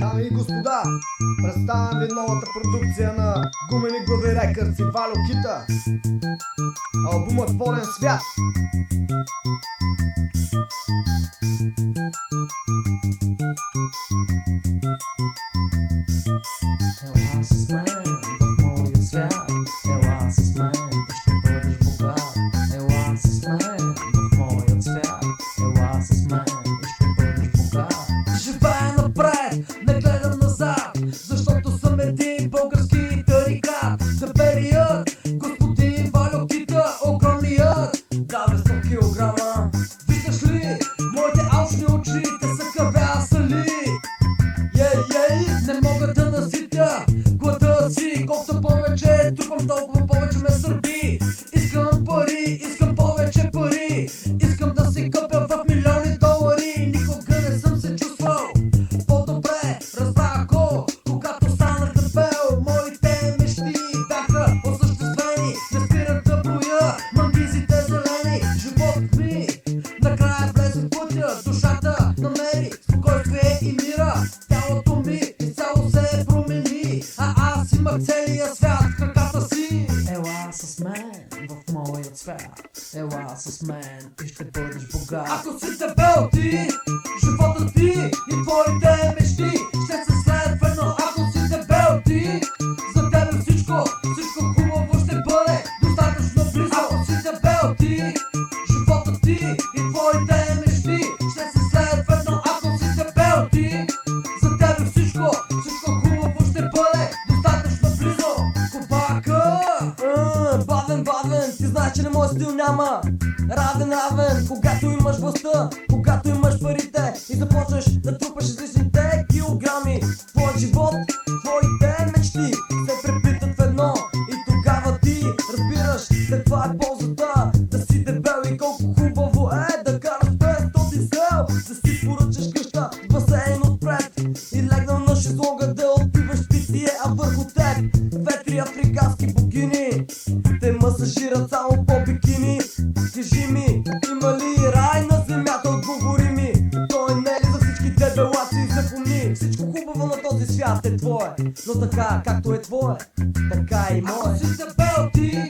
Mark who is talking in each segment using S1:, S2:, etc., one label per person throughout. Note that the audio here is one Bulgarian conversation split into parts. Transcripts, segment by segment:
S1: Дами и господа, представям ви новата продукция на Гумени глави Рекърдс и Валю Кита. Албумът Волен свят.
S2: Период, господин Валю Кита, огромният, да бе 100 килограма. Виждаш ли, моите алчни очи, те са кавясали. Ей, ей, не мога да наситя глада си Колкото повече трупам, толкова повече ме сърби мангизите зелени Живот ми накрая влезе в пътя Душата намери спокойствие и мира. Тялото ми изцяло се промени. А аз имах целия свят краката си. Ела с мен в моя свят. Ела с мен и ще бъдеш богат. Ако си дебел ти, живота ти и твоите стил няма. Равен, равен, когато имаш властта Когато имаш парите и започнеш да трупаш излишните килограми. Твоят живот, твоите мечти се преплитат в едно И тогава ти разбираш каква е ползата Да си дебел и колко по бикини Кажи ми, има ли рай на земята, отговори ми. Той не е ли за всички дебелаци запомни. Всичко хубаво на този свят е твое Но така, както е твое, така и мое Ако си дебел ти,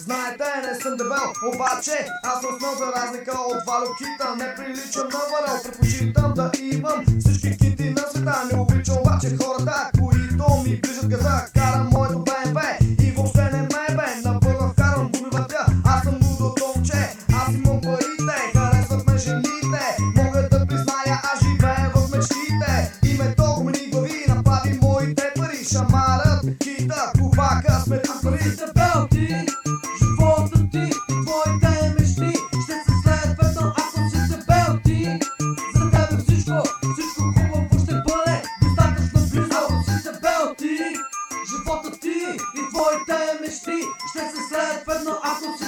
S2: Знаете, не съм дебел, обаче аз съм снов за разлика от Валокита Не приличам на варел, предпочитам да имам всички кити на света. Не обичам обаче хората, които ми движат газа. Карам моето БМВ и въобще не ме бе. На първа вкарам гумивата,
S1: аз съм лудо момче. Аз имам парите, харесват ме жените. Мога да призная, аз живея в мечтите. толкова ми глави, направи моите пари, шамара. живота ти и твоите мечти ще се сред едно, ако си